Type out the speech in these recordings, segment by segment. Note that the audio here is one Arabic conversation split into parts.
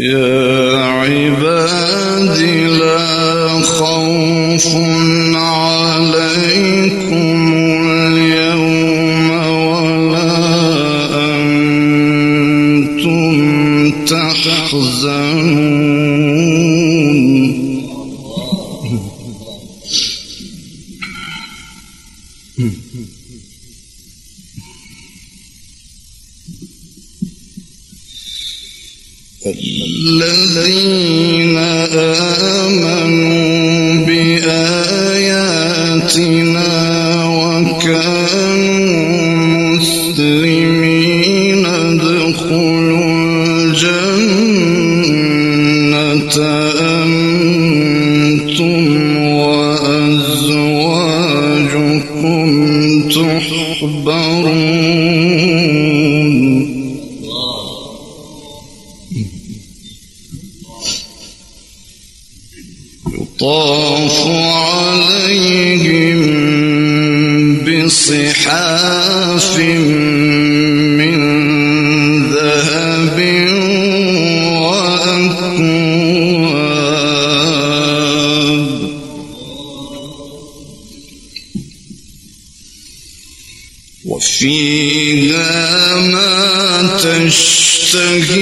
يا عبادي لا خوف تحزنون الذين آمنوا بآياتنا وكانوا يطاف عليهم بصحاف من ذهب وأكواب. وفيها ما تشتهيه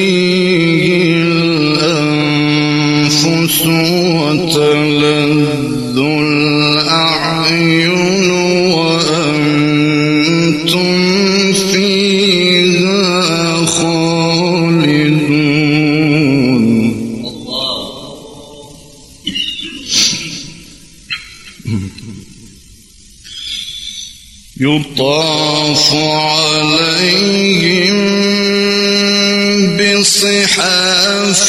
وتلذ الأعين وأنتم فيها خالدون. يطاف عليهم بصحاف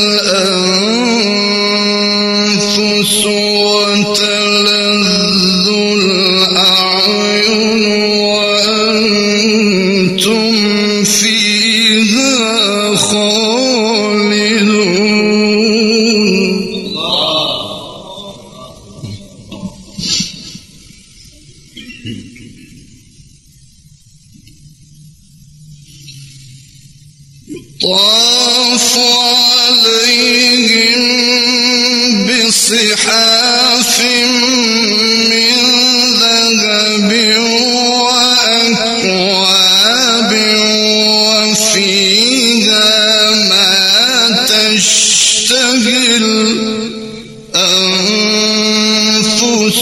يطاف عليهم بصحاف من ذهب وأكواب وفيها ما تشتهي الأنفس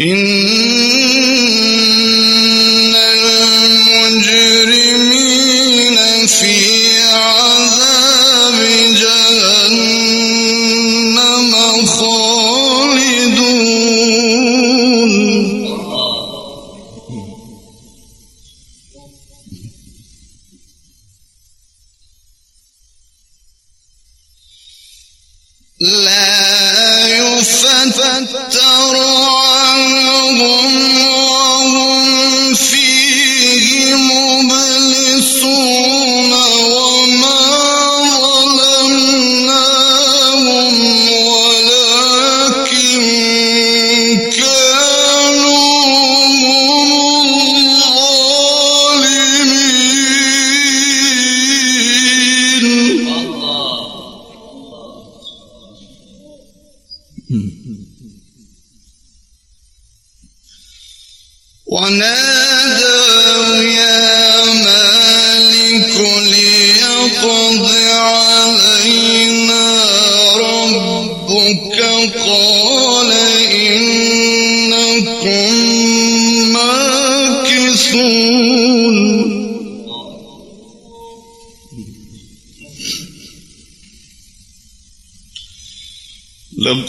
Mm-hmm. لا يفتح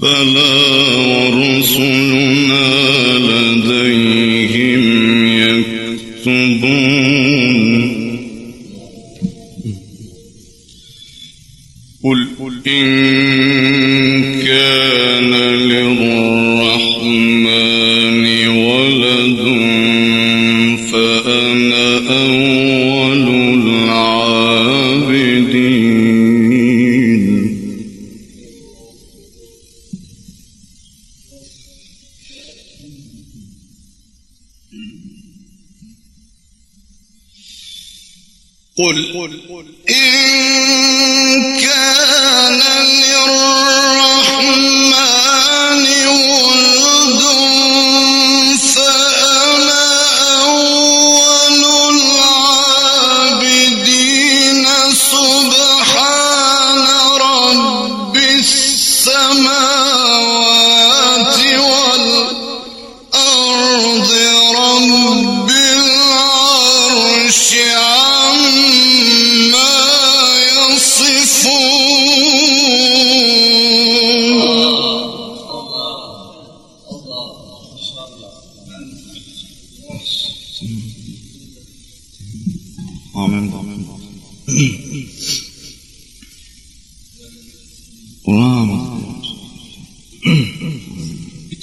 بلى ورسلنا لديهم يكتبون. قل إن كان للرحمن ولد فأنا أول قل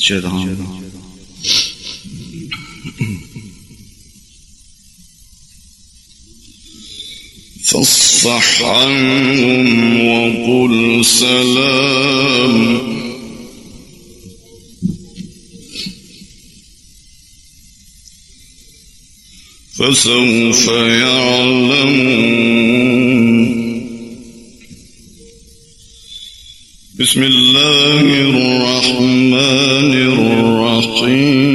جدام فاصفح عنهم وقل سلام. فسوف يعلمون. بسم الله الرحمن الرحيم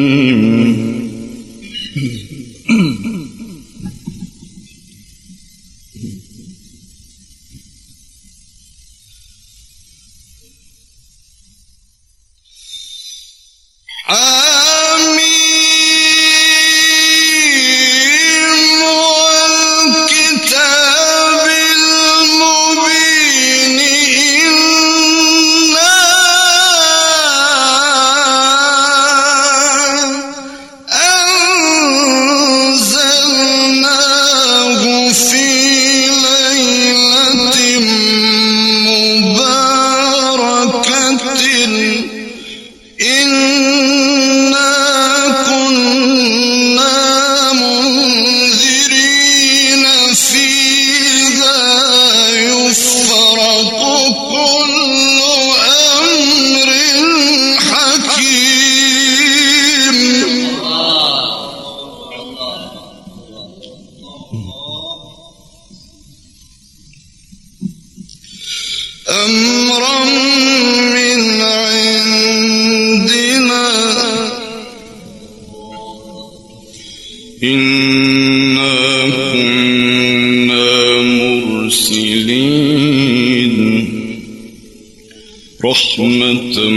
رحمة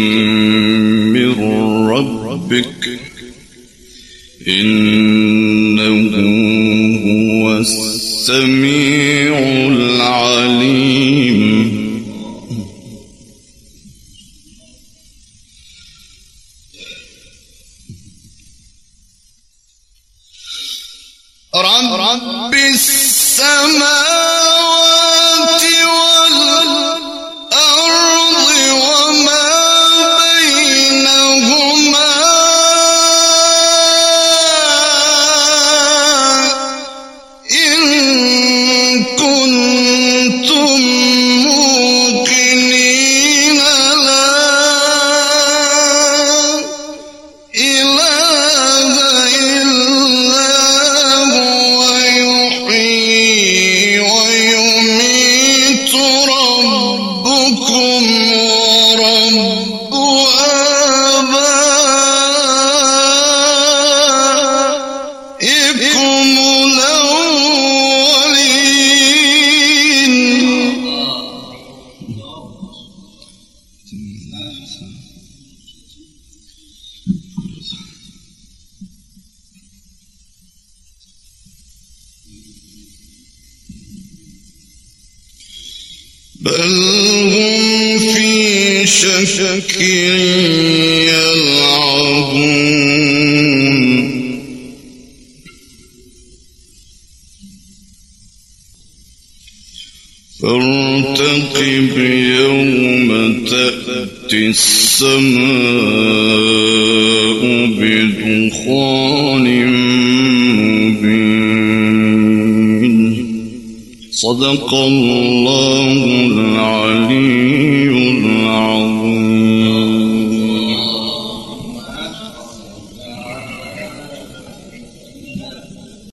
من ربك. إنه هو السميع العليم. رب السماء بل هم في شك فارتقب يوم تأتي السماء بدخان مبين. صدق الله العلي العظيم.